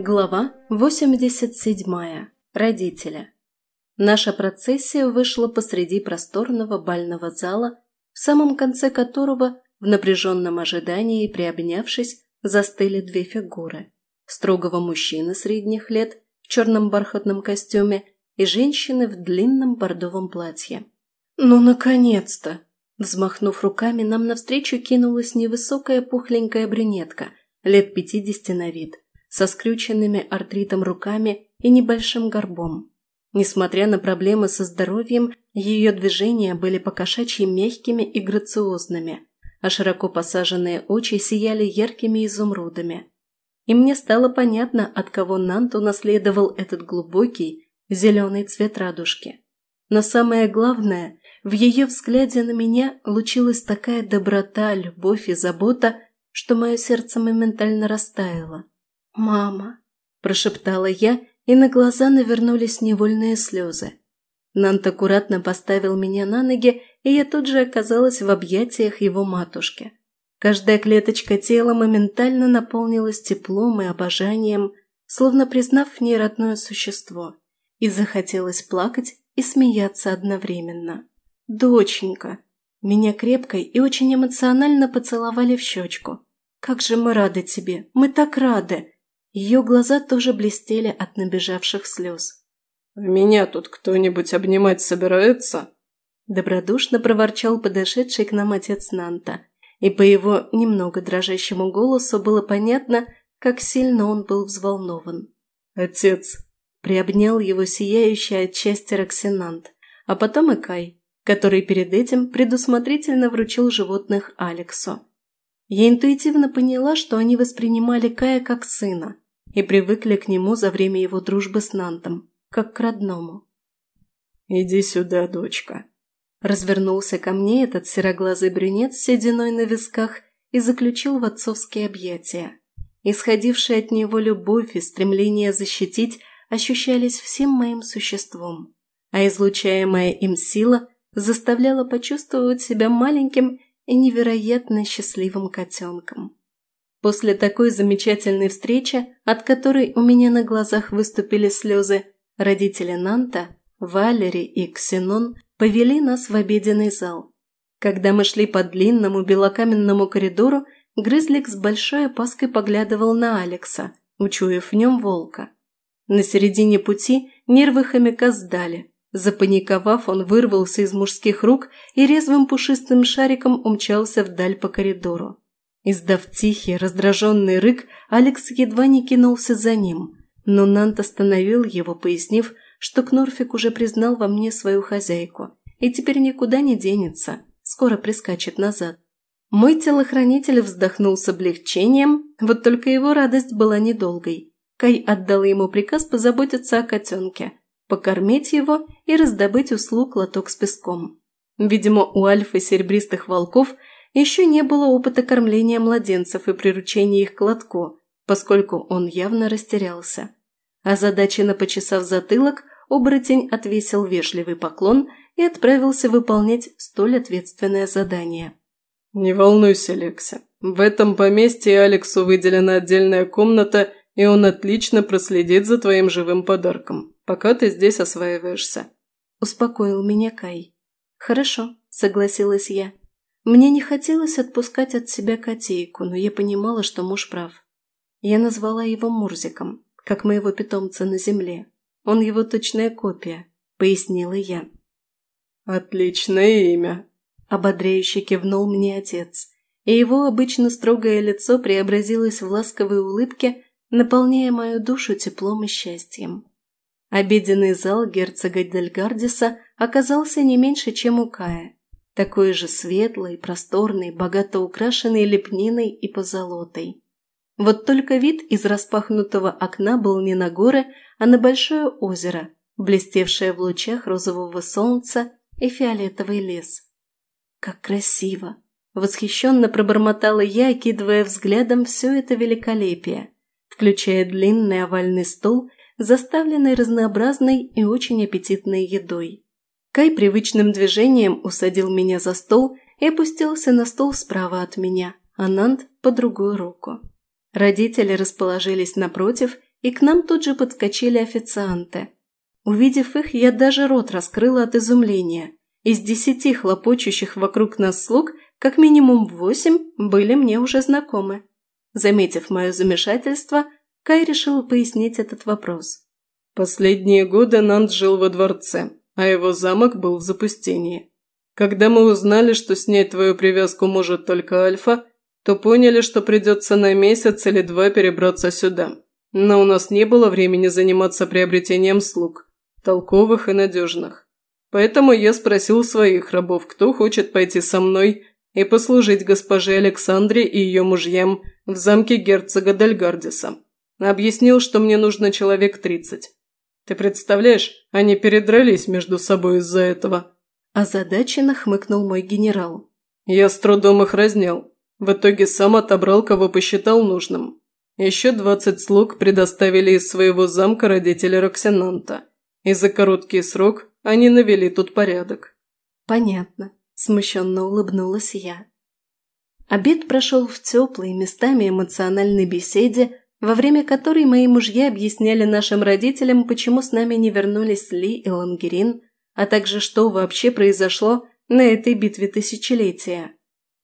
Глава 87. Родители. Наша процессия вышла посреди просторного бального зала, в самом конце которого, в напряженном ожидании и приобнявшись, застыли две фигуры. Строгого мужчины средних лет в черном бархатном костюме и женщины в длинном бордовом платье. «Ну, наконец-то!» Взмахнув руками, нам навстречу кинулась невысокая пухленькая брюнетка, лет пятидесяти на вид – со скрюченными артритом руками и небольшим горбом. Несмотря на проблемы со здоровьем, ее движения были покошачьи мягкими и грациозными, а широко посаженные очи сияли яркими изумрудами. И мне стало понятно, от кого Нант унаследовал этот глубокий зеленый цвет радужки. Но самое главное, в ее взгляде на меня лучилась такая доброта, любовь и забота, что мое сердце моментально растаяло. «Мама!» – прошептала я, и на глаза навернулись невольные слезы. Нант аккуратно поставил меня на ноги, и я тут же оказалась в объятиях его матушки. Каждая клеточка тела моментально наполнилась теплом и обожанием, словно признав в ней родное существо, и захотелось плакать и смеяться одновременно. «Доченька!» Меня крепко и очень эмоционально поцеловали в щечку. «Как же мы рады тебе! Мы так рады! Ее глаза тоже блестели от набежавших слез. «Меня тут кто-нибудь обнимать собирается?» Добродушно проворчал подошедший к нам отец Нанта, и по его немного дрожащему голосу было понятно, как сильно он был взволнован. «Отец!» – приобнял его сияющий от счастья Роксинант, а потом и Кай, который перед этим предусмотрительно вручил животных Алексу. Я интуитивно поняла, что они воспринимали Кая как сына и привыкли к нему за время его дружбы с Нантом, как к родному. «Иди сюда, дочка», Развернулся ко мне этот сероглазый брюнет с сединой на висках и заключил в отцовские объятия. Исходившая от него любовь и стремление защитить ощущались всем моим существом, а излучаемая им сила заставляла почувствовать себя маленьким и невероятно счастливым котенком. После такой замечательной встречи, от которой у меня на глазах выступили слезы, родители Нанта, Валери и Ксенон повели нас в обеденный зал. Когда мы шли по длинному белокаменному коридору, Грызлик с большой опаской поглядывал на Алекса, учуяв в нем волка. На середине пути нервы хомяка сдали, Запаниковав, он вырвался из мужских рук и резвым пушистым шариком умчался вдаль по коридору. Издав тихий, раздраженный рык, Алекс едва не кинулся за ним, но Нант остановил его, пояснив, что Кнорфик уже признал во мне свою хозяйку и теперь никуда не денется, скоро прискачет назад. Мой телохранитель вздохнул с облегчением, вот только его радость была недолгой. Кай отдал ему приказ позаботиться о котенке, покормить его и раздобыть услуг лоток с песком. Видимо, у альфы серебристых волков еще не было опыта кормления младенцев и приручения их к лотку, поскольку он явно растерялся. Озадаченно почесав затылок, оборотень отвесил вежливый поклон и отправился выполнять столь ответственное задание. «Не волнуйся, Лекся. В этом поместье Алексу выделена отдельная комната, и он отлично проследит за твоим живым подарком пока ты здесь осваиваешься», – успокоил меня Кай. «Хорошо», – согласилась я. Мне не хотелось отпускать от себя котейку, но я понимала, что муж прав. Я назвала его Мурзиком, как моего питомца на земле. Он его точная копия, пояснила я. «Отличное имя», – ободряюще кивнул мне отец, и его обычно строгое лицо преобразилось в ласковой улыбке, наполняя мою душу теплом и счастьем. Обеденный зал герцога Дельгардиса оказался не меньше, чем у Кая. Такой же светлый, просторный, богато украшенный лепниной и позолотой. Вот только вид из распахнутого окна был не на горы, а на большое озеро, блестевшее в лучах розового солнца и фиолетовый лес. «Как красиво!» – восхищенно пробормотала я, окидывая взглядом все это великолепие, включая длинный овальный стол заставленный разнообразной и очень аппетитной едой. Кай привычным движением усадил меня за стол и опустился на стол справа от меня, а Нант по другую руку. Родители расположились напротив, и к нам тут же подскочили официанты. Увидев их, я даже рот раскрыла от изумления. Из десяти хлопочущих вокруг нас слуг, как минимум восемь были мне уже знакомы. Заметив мое замешательство, Кай решил пояснить этот вопрос. Последние годы Нант жил во дворце, а его замок был в запустении. Когда мы узнали, что снять твою привязку может только Альфа, то поняли, что придется на месяц или два перебраться сюда. Но у нас не было времени заниматься приобретением слуг толковых и надежных. Поэтому я спросил своих рабов, кто хочет пойти со мной и послужить госпоже Александре и ее мужьям в замке герцога Дальгардиса. Объяснил, что мне нужно человек тридцать. Ты представляешь, они передрались между собой из-за этого. Озадаченно хмыкнул мой генерал. Я с трудом их разнял. В итоге сам отобрал, кого посчитал нужным. Еще двадцать слуг предоставили из своего замка родители Роксинанта и за короткий срок они навели тут порядок. Понятно, смущенно улыбнулась я. Обед прошел в теплой, местами эмоциональной беседе, во время которой мои мужья объясняли нашим родителям, почему с нами не вернулись Ли и Лангерин, а также что вообще произошло на этой битве тысячелетия.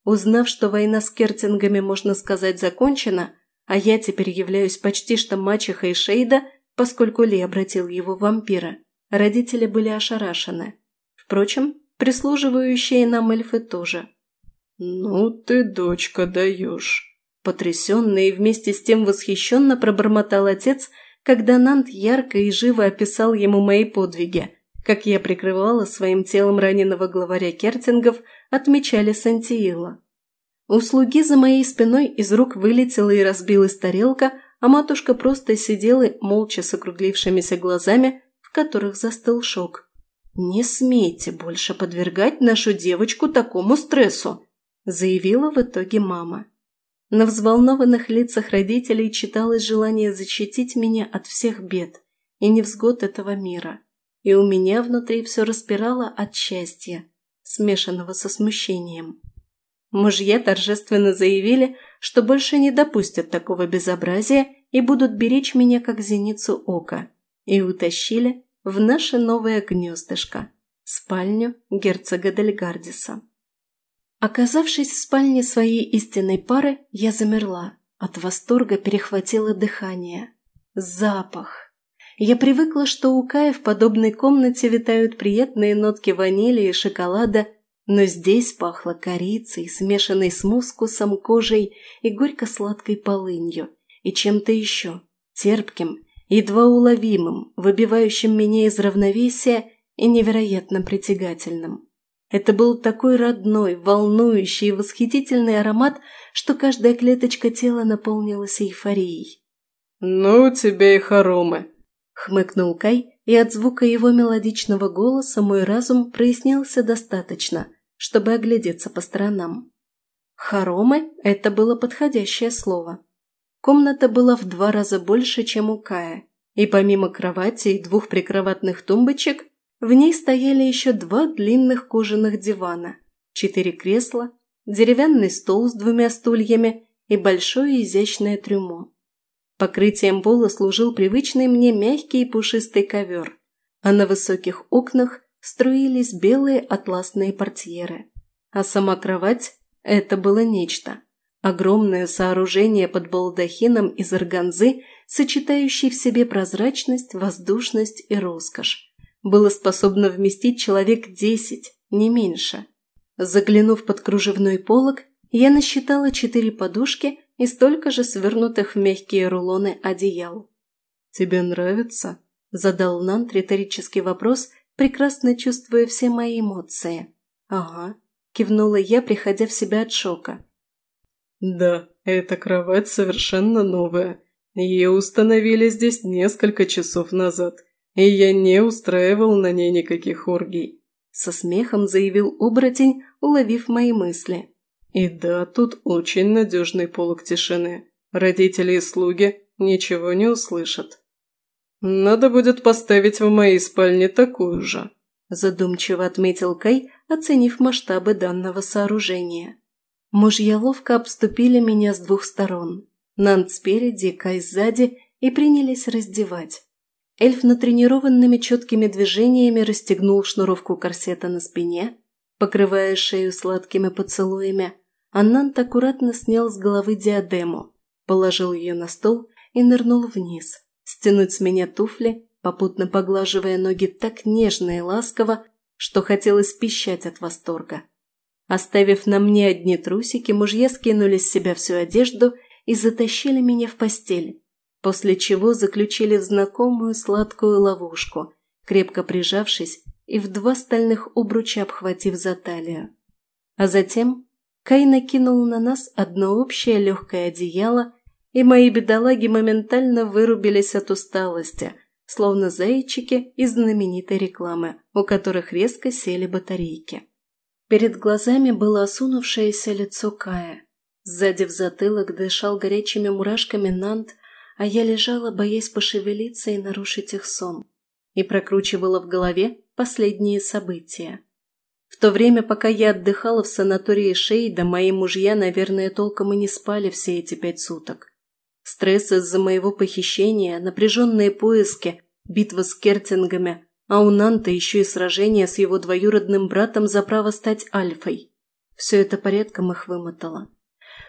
Узнав, что война с Кертингами, можно сказать, закончена, а я теперь являюсь почти что мачехой Шейда, Поскольку Ли обратил его в вампира, родители были ошарашены. Впрочем, прислуживающие нам эльфы тоже. «Ну ты, дочка, даешь!» Потрясенно и вместе с тем восхищенно пробормотал отец, когда Нант ярко и живо описал ему мои подвиги, как я прикрывала своим телом раненого главаря Кертингов, отмечали Сантиила. У слуги за моей спиной из рук вылетела и разбилась тарелка, а матушка просто сидела молча с округлившимися глазами, в которых застыл шок. «Не смейте больше подвергать нашу девочку такому стрессу», заявила в итоге мама. На взволнованных лицах родителей читалось желание защитить меня от всех бед и невзгод этого мира. И у меня внутри все распирало от счастья, смешанного со смущением. Мужья торжественно заявили, что больше не допустят такого безобразия и будут беречь меня как зеницу ока, и утащили в наше новое гнездышко, спальню герцога Дельгардиса. Оказавшись в спальне своей истинной пары, я замерла. От восторга перехватило дыхание. Запах. Я привыкла, что у Кая в подобной комнате витают приятные нотки ванили и шоколада, но здесь пахло корицей, смешанной с мускусом, кожей и горько-сладкой полынью, и чем-то еще, терпким, едва уловимым, выбивающим меня из равновесия и невероятно притягательным. Это был такой родной, волнующий и восхитительный аромат, что каждая клеточка тела наполнилась эйфорией. «Ну, тебе и хоромы!» — хмыкнул Кай, и от звука его мелодичного голоса мой разум прояснился достаточно, чтобы оглядеться по сторонам. Хоромы – это было подходящее слово. Комната была в два раза больше, чем у Кая, и помимо кровати и двух прикроватных тумбочек, в ней стояли еще два длинных кожаных дивана, четыре кресла, деревянный стол с двумя стульями и большое изящное трюмо. Покрытием пола служил привычный мне мягкий и пушистый ковер, а на высоких окнах струились белые атласные портьеры. А сама кровать – это было нечто. Огромное сооружение под балдахином из органзы, сочетающее в себе прозрачность, воздушность и роскошь. Было способно вместить человек десять, не меньше. Заглянув под кружевной полог, я насчитала четыре подушки и столько же свернутых в мягкие рулоны одеял. «Тебе нравится?» – задал Нант риторический вопрос, прекрасно чувствуя все мои эмоции. «Ага», – кивнула я, приходя в себя от шока. «Да, эта кровать совершенно новая. Ее установили здесь несколько часов назад, и я не устраивал на ней никаких оргий», – со смехом заявил оборотень, уловив мои мысли. И да, тут очень надежный полог тишины. Родители и слуги ничего не услышат. Надо будет поставить в моей спальне такую же. Задумчиво отметил Кай, оценив масштабы данного сооружения. Мужья ловко обступили меня с двух сторон. Нант спереди, Кай сзади, и принялись раздевать. Эльф натренированными четкими движениями расстегнул шнуровку корсета на спине, покрывая шею сладкими поцелуями, а Нант аккуратно снял с головы диадему, положил ее на стол и нырнул вниз, стянуть с меня туфли, попутно поглаживая ноги так нежно и ласково, что хотелось пищать от восторга. Оставив на мне одни трусики, мужья скинули с себя всю одежду и затащили меня в постель, после чего заключили в знакомую сладкую ловушку, крепко прижавшись и в два стальных обруча обхватив за талию. А затем Кай накинул на нас одно общее легкое одеяло, и мои бедолаги моментально вырубились от усталости, словно зайчики из знаменитой рекламы, у которых резко сели батарейки. Перед глазами было осунувшееся лицо Кая. Сзади в затылок дышал горячими мурашками Нант, а я лежала, боясь пошевелиться и нарушить их сон, и прокручивала в голове последние события. В то время, пока я отдыхала в санатории Шейда, мои мужья, наверное, толком и не спали все эти пять суток. Стресс из-за моего похищения, напряженные поиски, битва с кертингами, а у Нанта еще и сражение с его двоюродным братом за право стать альфой. Все это порядком их вымотало.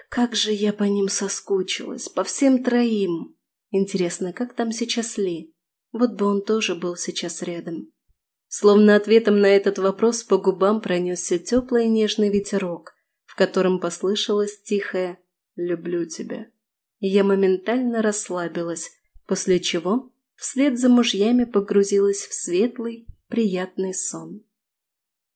Как же я по ним соскучилась, по всем троим. Интересно, как там сейчас Ли? Вот бы он тоже был сейчас рядом. Словно ответом на этот вопрос по губам пронесся теплый нежный ветерок, в котором послышалось тихое «люблю тебя». Я моментально расслабилась, после чего вслед за мужьями погрузилась в светлый, приятный сон.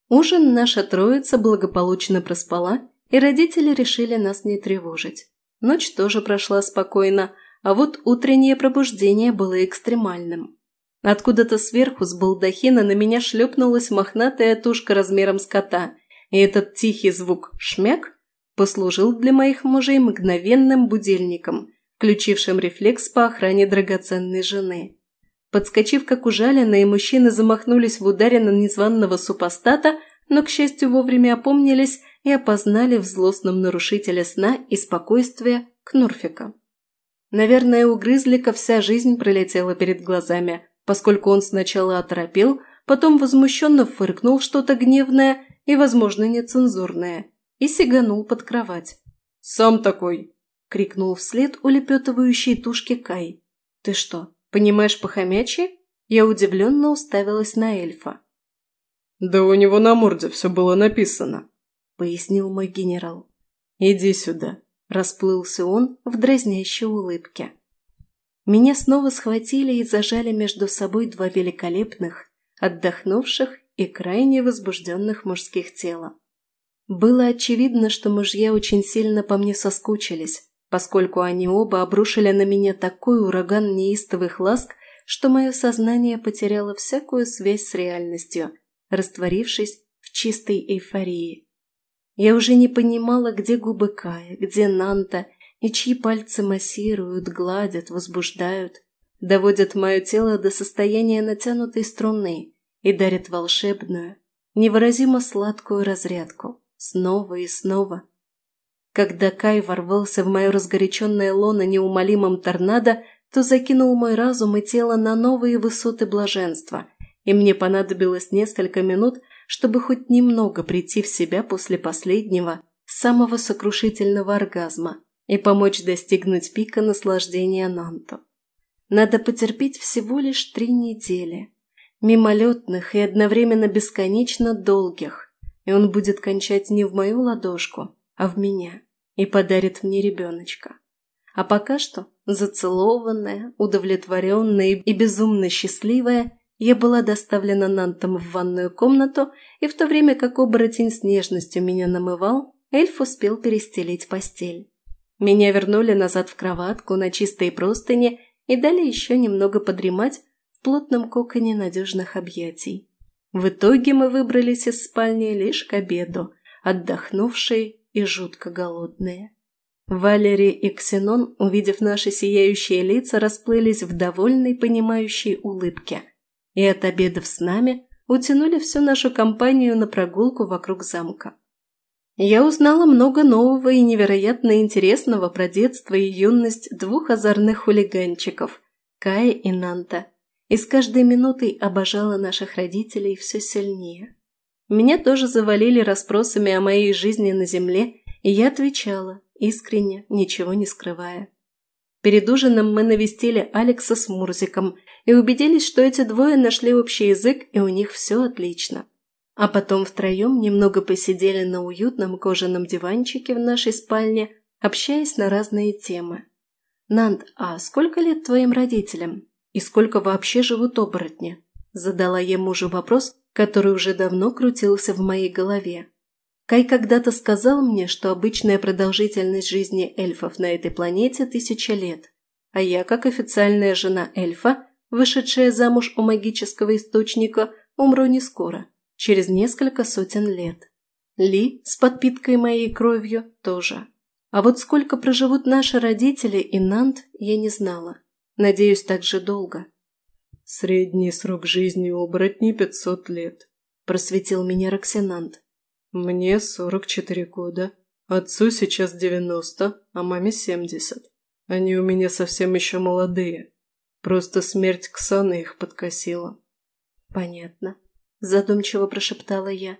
Ужин наша троица благополучно проспала, и родители решили нас не тревожить. Ночь тоже прошла спокойно, а вот утреннее пробуждение было экстремальным. Откуда-то сверху с балдахина на меня шлепнулась мохнатая тушка размером с кота, и этот тихий звук «шмяк» послужил для моих мужей мгновенным будильником – включившим рефлекс по охране драгоценной жены. Подскочив как ужаленные, мужчины замахнулись в ударе на незваного супостата, но, к счастью, вовремя опомнились и опознали в злостном нарушителе сна и спокойствия Кнурфика. Наверное, у Грызлика вся жизнь пролетела перед глазами, поскольку он сначала оторопел, потом возмущенно фыркнул что-то гневное и, возможно, нецензурное, и сиганул под кровать. «Сам такой!» – крикнул вслед улепетывающей тушке Кай. «Ты что, понимаешь по-хомячьи?» Я удивленно уставилась на эльфа. «Да у него на морде все было написано», – пояснил мой генерал. «Иди сюда», – расплылся он в дразнящей улыбке. Меня снова схватили и зажали между собой два великолепных, отдохнувших и крайне возбужденных мужских тела. Было очевидно, что мужья очень сильно по мне соскучились, поскольку они оба обрушили на меня такой ураган неистовых ласк, что мое сознание потеряло всякую связь с реальностью, растворившись в чистой эйфории. Я уже не понимала, где губы Кая, где Нанта, и чьи пальцы массируют, гладят, возбуждают, доводят мое тело до состояния натянутой струны и дарят волшебную, невыразимо сладкую разрядку, снова и снова, когда Кай ворвался в мое разгоряченное лоно неумолимым торнадо, то закинул мой разум и тело на новые высоты блаженства, и мне понадобилось несколько минут, чтобы хоть немного прийти в себя после последнего, самого сокрушительного оргазма и помочь достигнуть пика наслаждения Нанту. Надо потерпеть всего лишь три недели, мимолетных и одновременно бесконечно долгих, и он будет кончать не в мою ладошку, а в меня, и подарит мне ребеночка. А пока что, зацелованная, удовлетворенная и безумно счастливая, я была доставлена Нантом в ванную комнату, и в то время как оборотень с нежностью меня намывал, эльф успел перестелить постель. Меня вернули назад в кроватку на чистой простыне и дали еще немного подремать в плотном коконе надежных объятий. В итоге мы выбрались из спальни лишь к обеду, отдохнувшие и жутко голодные. Валерий и Ксенон, увидев наши сияющие лица, расплылись в довольной, понимающей улыбке. И от обедов с нами утянули всю нашу компанию на прогулку вокруг замка. Я узнала много нового и невероятно интересного про детство и юность двух озорных хулиганчиков – Кая и Нанта. И с каждой минутой обожала наших родителей все сильнее. Меня тоже завалили расспросами о моей жизни на земле, и я отвечала, искренне, ничего не скрывая. Перед ужином мы навестили Алекса с Мурзиком и убедились, что эти двое нашли общий язык и у них все отлично. А потом втроем немного посидели на уютном кожаном диванчике в нашей спальне, общаясь на разные темы. «Нанд, а сколько лет твоим родителям? И сколько вообще живут оборотни?» Задала я мужу вопрос, который уже давно крутился в моей голове. Кай когда-то сказал мне, что обычная продолжительность жизни эльфов на этой планете – тысяча лет, а я, как официальная жена эльфа, вышедшая замуж у магического источника, умру не скоро, через несколько сотен лет. Ли с подпиткой моей кровью тоже. А вот сколько проживут наши родители и Нант, я не знала. Надеюсь, так же долго. «Средний срок жизни у оборотней пятьсот лет», – просветил меня Роксинант. «Мне сорок четыре года. Отцу сейчас девяносто, а маме семьдесят. Они у меня совсем еще молодые. Просто смерть Ксаны их подкосила». «Понятно», – задумчиво прошептала я.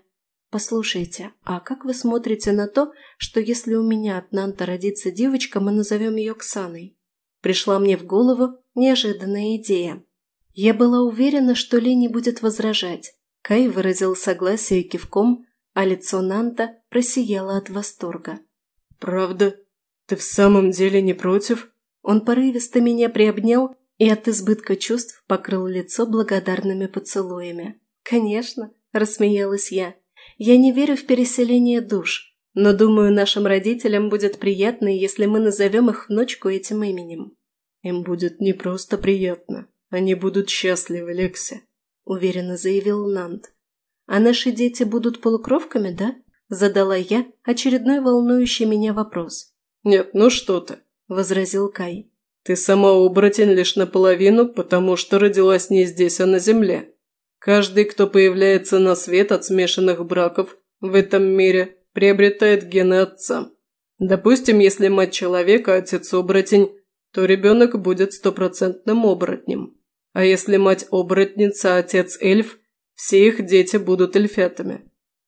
«Послушайте, а как вы смотрите на то, что если у меня от Нанта родится девочка, мы назовем ее Ксаной?» Пришла мне в голову неожиданная идея. Я была уверена, что Ли не будет возражать. Кай выразил согласие кивком, а лицо Нанта просияло от восторга. «Правда? Ты в самом деле не против?» Он порывисто меня приобнял и от избытка чувств покрыл лицо благодарными поцелуями. «Конечно», – рассмеялась я. «Я не верю в переселение душ, но думаю, нашим родителям будет приятно, если мы назовем их внучку этим именем». «Им будет не просто приятно, они будут счастливы, Лекси», – уверенно заявил Нант. «А наши дети будут полукровками, да?» – задала я очередной волнующий меня вопрос. «Нет, ну что ты», – возразил Кай. «Ты сама оборотень лишь наполовину, потому что родилась не здесь, а на земле. Каждый, кто появляется на свет от смешанных браков в этом мире, приобретает гены отца. Допустим, если мать человека, отец оборотень, то ребенок будет стопроцентным оборотнем. А если мать оборотница, отец эльф, все их дети будут эльфятами.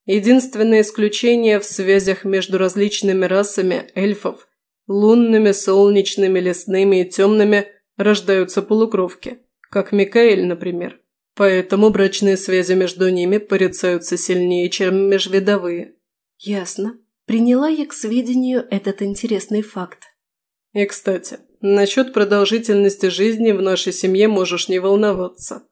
Единственное исключение в связях между различными расами эльфов – лунными, солнечными, лесными и темными – рождаются полукровки, как Микаэль, например. Поэтому брачные связи между ними порицаются сильнее, чем межвидовые. Ясно. Приняла я к сведению этот интересный факт. И, кстати, насчет продолжительности жизни в нашей семье можешь не волноваться.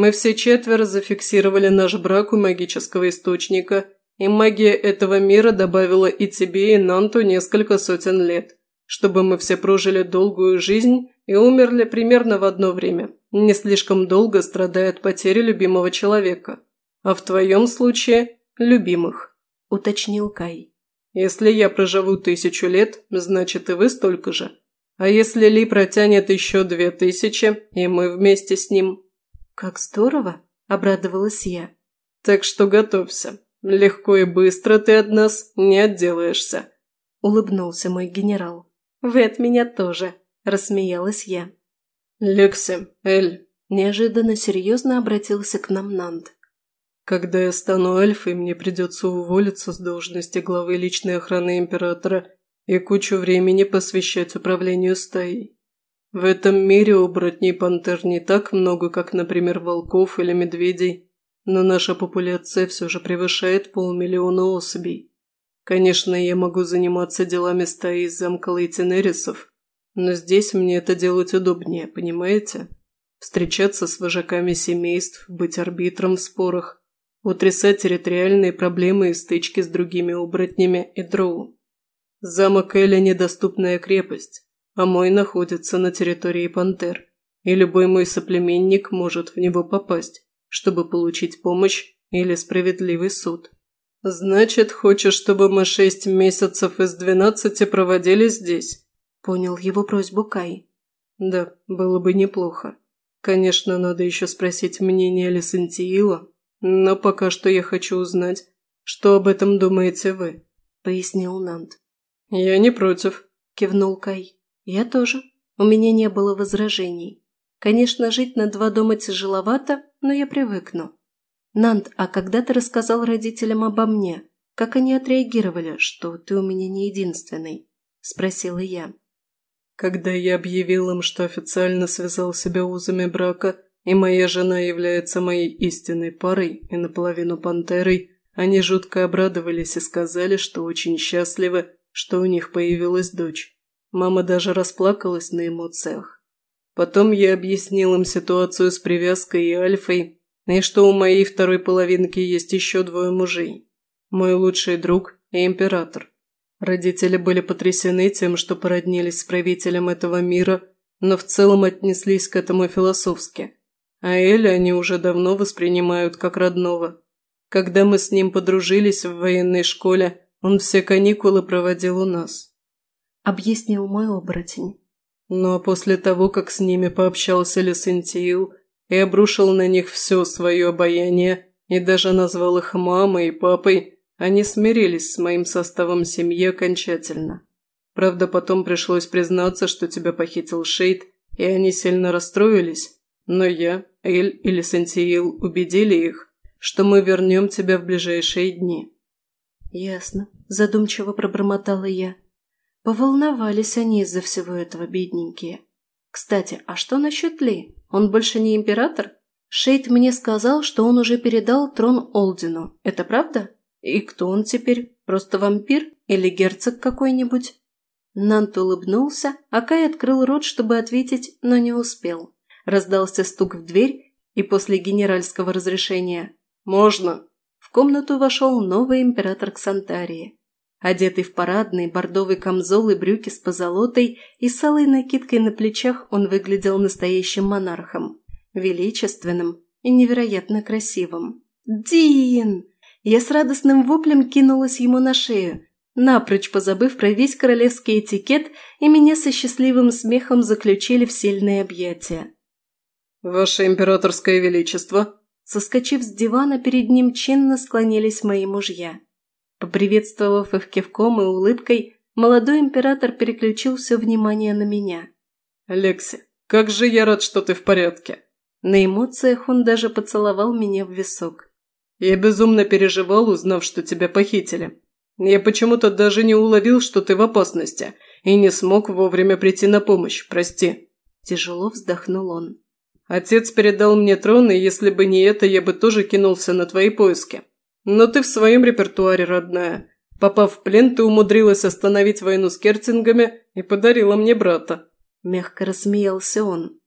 Мы все четверо зафиксировали наш брак у магического источника, и магия этого мира добавила и тебе, и Нанту несколько сотен лет, чтобы мы все прожили долгую жизнь и умерли примерно в одно время, не слишком долго страдая от потери любимого человека. А в твоем случае – любимых», – уточнил Кай. «Если я проживу тысячу лет, значит и вы столько же. А если Ли протянет еще две тысячи, и мы вместе с ним – «Как здорово!» – обрадовалась я. «Так что готовься. Легко и быстро ты от нас не отделаешься», – улыбнулся мой генерал. «Вы от меня тоже», – рассмеялась я. «Лекси, Эль», – неожиданно серьезно обратился к нам Нанд. «Когда я стану эльфой, мне придется уволиться с должности главы личной охраны императора и кучу времени посвящать управлению стаей. В этом мире оборотней пантер не так много, как, например, волков или медведей, но наша популяция все же превышает полмиллиона особей. Конечно, я могу заниматься делами стаи из замка Лейтенерисов, но здесь мне это делать удобнее, понимаете? Встречаться с вожаками семейств, быть арбитром в спорах, утрясать территориальные проблемы и стычки с другими оборотнями и дроу. Замок Эля – недоступная крепость а мой находится на территории пантер, и любой мой соплеменник может в него попасть, чтобы получить помощь или справедливый суд. Значит, хочешь, чтобы мы шесть месяцев из двенадцати проводили здесь? Понял его просьбу Кай. Да, было бы неплохо. Конечно, надо еще спросить мнение Лесантиила, но пока что я хочу узнать, что об этом думаете вы. пояснил Нант. «Я не против», – кивнул Кай. «Я тоже. У меня не было возражений. Конечно, жить на два дома тяжеловато, но я привыкну. Нант, а когда ты рассказал родителям обо мне, как они отреагировали, что ты у меня не единственный?» – спросила я. Когда я объявил им, что официально связал себя узами брака, и моя жена является моей истинной парой и наполовину пантерой, они жутко обрадовались и сказали, что очень счастливы, что у них появилась дочь. Мама даже расплакалась на эмоциях. Потом я объяснил им ситуацию с привязкой и альфой, и что у моей второй половинки есть еще двое мужей. Мой лучший друг и император. Родители были потрясены тем, что породнились с правителем этого мира, но в целом отнеслись к этому философски. А Эля они уже давно воспринимают как родного. Когда мы с ним подружились в военной школе, он все каникулы проводил у нас. Объяснил мой оборотень. Ну а после того, как с ними пообщался Лесентиил и обрушил на них все свое обаяние, и даже назвал их мамой и папой, они смирились с моим составом семьи окончательно. Правда, потом пришлось признаться, что тебя похитил Шейд, и они сильно расстроились. Но я, Эль или Сантиил убедили их, что мы вернем тебя в ближайшие дни». «Ясно», – задумчиво пробормотала я. Поволновались они из-за всего этого, бедненькие. Кстати, а что насчет Ли? Он больше не император? Шейд мне сказал, что он уже передал трон Олдину. Это правда? «И кто он теперь? Просто вампир? Или герцог какой-нибудь?» Нант улыбнулся, а Кай открыл рот, чтобы ответить, но не успел. Раздался стук в дверь, и после генеральского разрешения «Можно!» в комнату вошел новый император Ксантарии. Одетый в парадный бордовый камзол и брюки с позолотой и с алой накидкой на плечах он выглядел настоящим монархом, величественным и невероятно красивым. «Дин!» Я с радостным воплем кинулась ему на шею, напрочь позабыв про весь королевский этикет, и меня со счастливым смехом заключили в сильные объятия. «Ваше императорское величество!» Соскочив с дивана, перед ним чинно склонились мои мужья. Поприветствовав их кивком и улыбкой, молодой император переключил все внимание на меня. «Лекси, как же я рад, что ты в порядке!» На эмоциях он даже поцеловал меня в висок. Я безумно переживал, узнав, что тебя похитили. Я почему-то даже не уловил, что ты в опасности, и не смог вовремя прийти на помощь, прости». Тяжело вздохнул он. «Отец передал мне трон, и если бы не это, я бы тоже кинулся на твои поиски. Но ты в своем репертуаре, родная. Попав в плен, ты умудрилась остановить войну с Кертингами и подарила мне брата». Мягко рассмеялся он.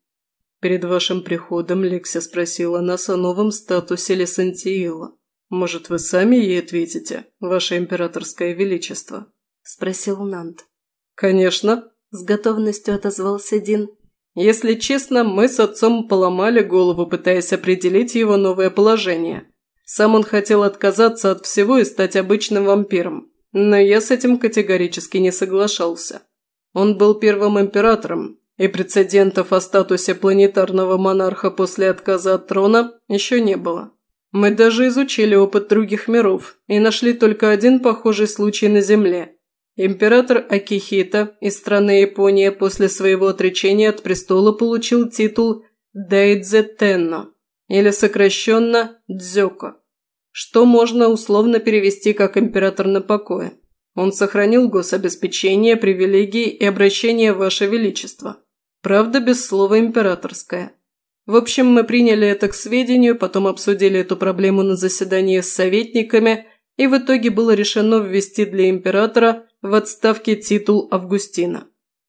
Перед вашим приходом Лекся спросила нас о новом статусе Лесантиила. Может, вы сами ей ответите, ваше императорское величество?» – спросил Нант. «Конечно», – с готовностью отозвался Дин. «Если честно, мы с отцом поломали голову, пытаясь определить его новое положение. Сам он хотел отказаться от всего и стать обычным вампиром, но я с этим категорически не соглашался. Он был первым императором, и прецедентов о статусе планетарного монарха после отказа от трона еще не было. Мы даже изучили опыт других миров и нашли только один похожий случай на Земле. Император Акихита из страны Япония после своего отречения от престола получил титул Дайдзе Тенно, или сокращенно Дзёко, что можно условно перевести как «император на покое». Он сохранил гособеспечение, привилегии и обращение Ваше Величество. Правда, без слова «императорская». В общем, мы приняли это к сведению, потом обсудили эту проблему на заседании с советниками, и в итоге было решено ввести для императора в отставке титул Августина.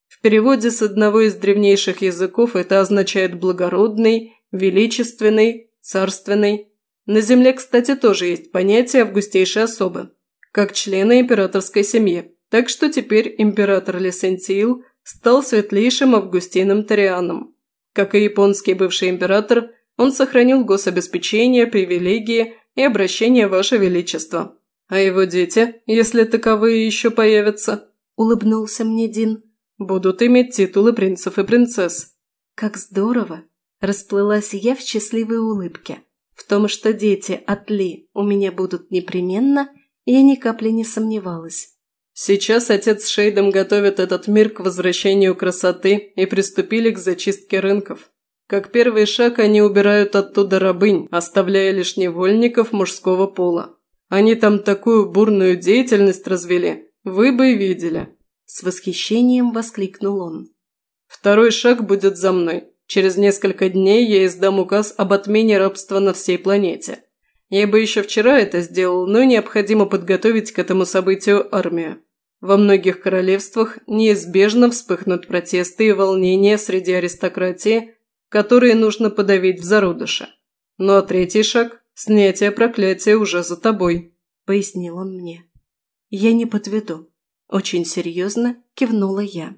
В переводе с одного из древнейших языков это означает «благородный», «величественный», «царственный». На земле, кстати, тоже есть понятие «августейшей особы», как члены императорской семьи, так что теперь император Лесентиил стал светлейшим Августином Торианом. Как и японский бывший император, он сохранил гособеспечение, привилегии и обращение Ваше Величество. А его дети, если таковые еще появятся, улыбнулся мне Дин, будут иметь титулы принцев и принцесс. Как здорово! Расплылась я в счастливой улыбке. Том, что дети от Ли у меня будут непременно, я ни капли не сомневалась. Сейчас отец с Шейдом готовят этот мир к возвращению красоты и приступили к зачистке рынков. Как первый шаг они убирают оттуда рабынь, оставляя лишь невольников мужского пола. Они там такую бурную деятельность развели, вы бы видели!» С восхищением воскликнул он. «Второй шаг будет за мной. Через несколько дней я издам указ об отмене рабства на всей планете. Я бы еще вчера это сделал, но необходимо подготовить к этому событию армию. Во многих королевствах неизбежно вспыхнут протесты и волнения среди аристократии, которые нужно подавить в зародыше. Ну а третий шаг – снятие проклятия уже за тобой», – пояснил он мне. «Я не подведу», – очень серьезно кивнула я.